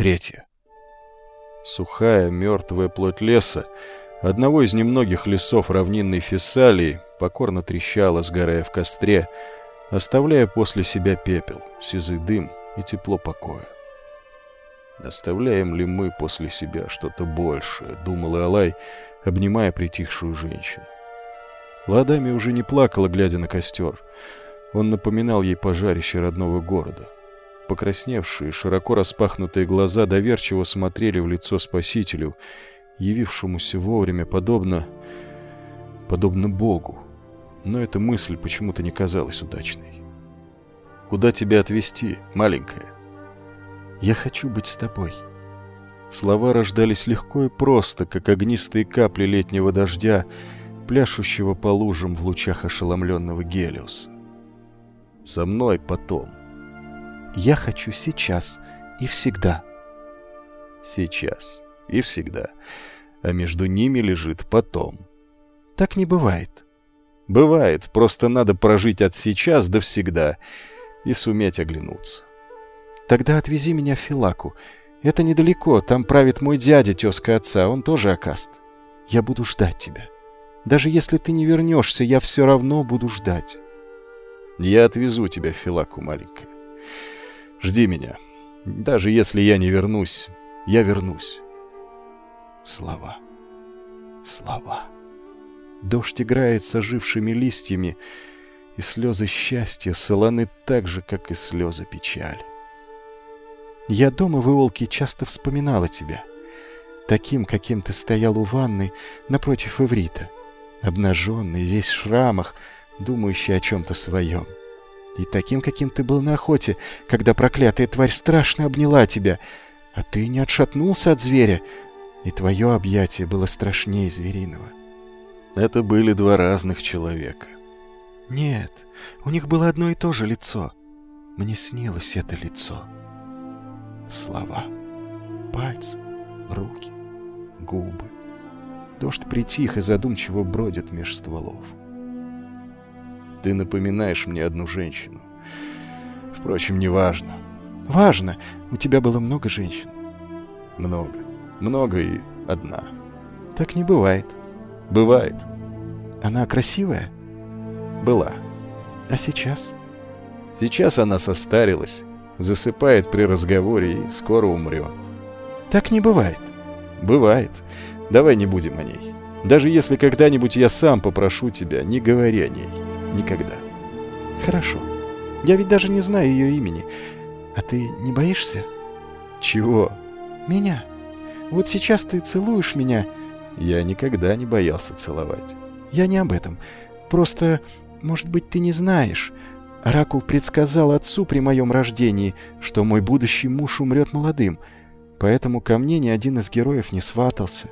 Третье. Сухая, мертвая плоть леса, одного из немногих лесов равнинной Фессалии, покорно трещала, сгорая в костре, оставляя после себя пепел, сизый дым и тепло покоя. «Оставляем ли мы после себя что-то большее?» — думал Алай, обнимая притихшую женщину. Ладами уже не плакала, глядя на костер. Он напоминал ей пожарище родного города. Покрасневшие, широко распахнутые глаза доверчиво смотрели в лицо спасителю, явившемуся вовремя, подобно... подобно Богу. Но эта мысль почему-то не казалась удачной. «Куда тебя отвезти, маленькая?» «Я хочу быть с тобой». Слова рождались легко и просто, как огнистые капли летнего дождя, пляшущего по лужам в лучах ошеломленного Гелиуса. «Со мной потом». «Я хочу сейчас и всегда». «Сейчас и всегда. А между ними лежит потом». «Так не бывает». «Бывает, просто надо прожить от сейчас до всегда и суметь оглянуться». Тогда отвези меня в Филаку. Это недалеко, там правит мой дядя, тезка отца, он тоже акаст. Я буду ждать тебя. Даже если ты не вернешься, я все равно буду ждать. Я отвезу тебя в Филаку, маленькая. Жди меня. Даже если я не вернусь, я вернусь. Слова. Слова. Дождь играет с ожившими листьями, и слезы счастья солоны так же, как и слезы печали. Я дома в Иолке часто вспоминала тебя. Таким, каким ты стоял у ванны напротив Иврита. Обнаженный, весь в шрамах, думающий о чем-то своем. И таким, каким ты был на охоте, когда проклятая тварь страшно обняла тебя, а ты не отшатнулся от зверя, и твое объятие было страшнее звериного. Это были два разных человека. Нет, у них было одно и то же лицо. Мне снилось это лицо слова. Пальцы, руки, губы. Дождь притих и задумчиво бродит меж стволов. Ты напоминаешь мне одну женщину. Впрочем, не важно. Важно. У тебя было много женщин. Много. Много и одна. Так не бывает. Бывает. Она красивая? Была. А сейчас? Сейчас она состарилась засыпает при разговоре и скоро умрет. Так не бывает. Бывает. Давай не будем о ней. Даже если когда-нибудь я сам попрошу тебя, не говори о ней. Никогда. Хорошо. Я ведь даже не знаю ее имени. А ты не боишься? Чего? Меня. Вот сейчас ты целуешь меня. Я никогда не боялся целовать. Я не об этом. Просто, может быть, ты не знаешь. Оракул предсказал отцу при моем рождении, что мой будущий муж умрет молодым, поэтому ко мне ни один из героев не сватался.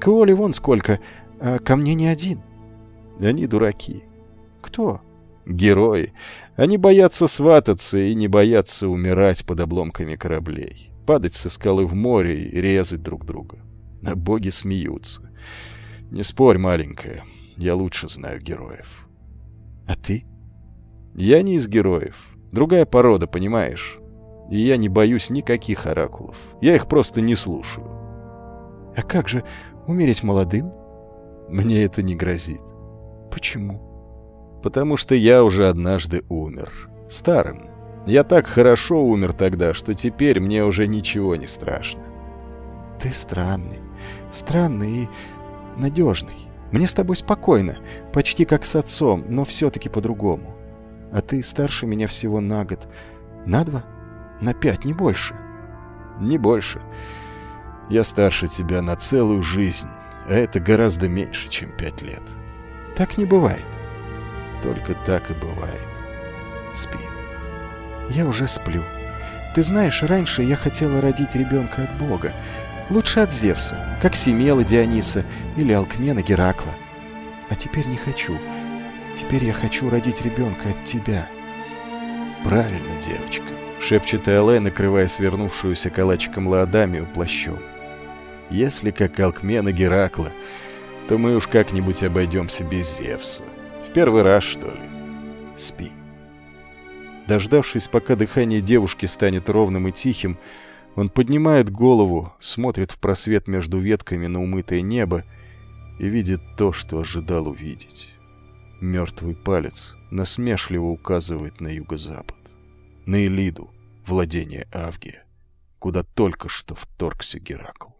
К Оле вон сколько, а ко мне ни один. Они дураки. Кто? Герои. Они боятся свататься и не боятся умирать под обломками кораблей, падать со скалы в море и резать друг друга. А боги смеются. Не спорь, маленькая, я лучше знаю героев. А ты? — я не из героев. Другая порода, понимаешь? И я не боюсь никаких оракулов. Я их просто не слушаю. А как же умереть молодым? Мне это не грозит. Почему? Потому что я уже однажды умер. Старым. Я так хорошо умер тогда, что теперь мне уже ничего не страшно. Ты странный. Странный и надежный. Мне с тобой спокойно, почти как с отцом, но все-таки по-другому а ты старше меня всего на год. На два? На пять, не больше. Не больше. Я старше тебя на целую жизнь, а это гораздо меньше, чем пять лет. Так не бывает. Только так и бывает. Спи. Я уже сплю. Ты знаешь, раньше я хотела родить ребенка от Бога. Лучше от Зевса, как Семела Диониса или Алкмена Геракла. А теперь не хочу. Теперь я хочу родить ребенка от тебя. Правильно, девочка, шепчет Элэ, накрывая свернувшуюся калачиком Лаодамию плащом. Если как Алкмена Геракла, то мы уж как-нибудь обойдемся без Зевса. Первый раз, что ли? Спи. Дождавшись, пока дыхание девушки станет ровным и тихим, Он поднимает голову, смотрит в просвет между ветками на умытое небо и видит то, что ожидал увидеть. Мертвый палец насмешливо указывает на юго-запад, на Элиду, владение Авгия, куда только что вторгся Геракл.